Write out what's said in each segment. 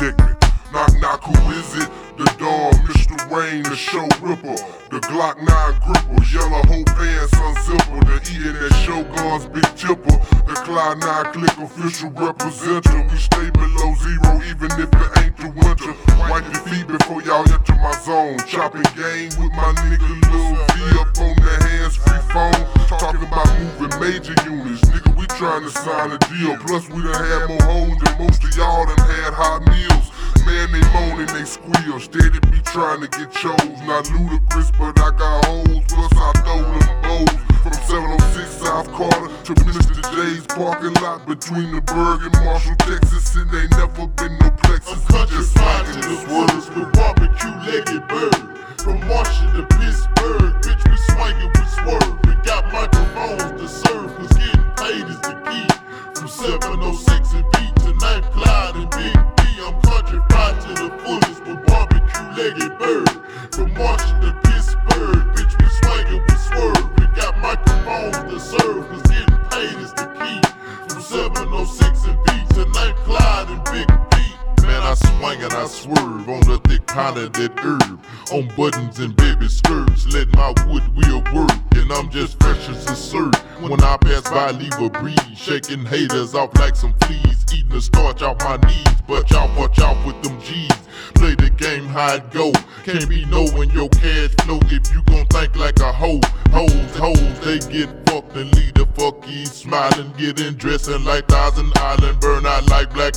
me. Knock, knock, who is it? The dog, Mr. Rain, the show ripper. The Glock 9 gripper, yellow whole pants unzipper. The eating that Shogun's big chipper. The Cloud 9 click official representative. We stay below zero even if it ain't trying to sign a deal. Plus, we done had more hoes than most of y'all done had hot meals. Man, they moan and they squeal. Steady be trying to get chose. Not Ludacris, but I got hoes. Plus, I throw them bows. From 706 South Carter to Mr. J's parking lot between the Berg and Marshall, Texas. It ain't never been no plexus. I'm just fried 706 and B to 9th Cloud and Big B, I'm country fried to the fullest with barbecue legged bird. From Marshall to Pittsburg, bitch, we swinging, we swerve. We got microphones to serve, cause getting paid is the key. From 706 and B to 9th Cloud and Big B. Man, I swing and I swerve on the thick pound of that herb. On buttons and baby skirts, let my wood wheel work. And Just fresh as a serve. When I pass by, leave a breeze. Shaking haters off like some fleas. Eating the starch off my knees. But y'all watch out with them G's. Play the game how it go. Can't be knowing your cash flow if you gon' think like a hoe. Hoes, hoes, they get fucked and leave the fuckies smiling. Getting dressing like Thousand Island.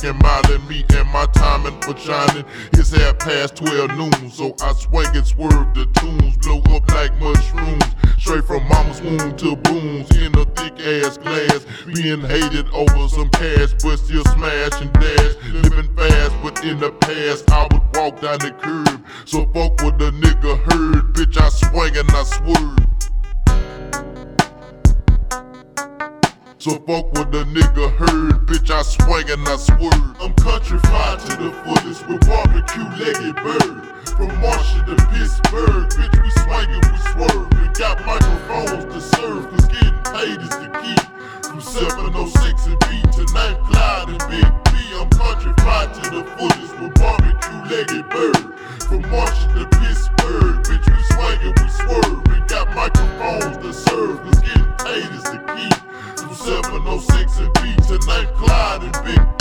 And mild. Me and my timing for shining. It's half past 12 noon. So I swing and swerve the tunes. Blow up like mushrooms. Straight from mama's womb to booms. In a thick ass glass. Being hated over some cash. But still smash and dash. Living fast, but in the past I would walk down the curb. So fuck what the nigga heard. Bitch, I swing and I swerve. So fuck what the nigga heard, bitch. I swing and I swerve. I'm country fried to the fullest with barbecue legged bird. From Marshall to Pittsburg, bitch, we swinging, we swerve. We got microphones to serve, cause getting paid is the key. From 706 and B to 9th Cloud and Big St. Cloud and bitch.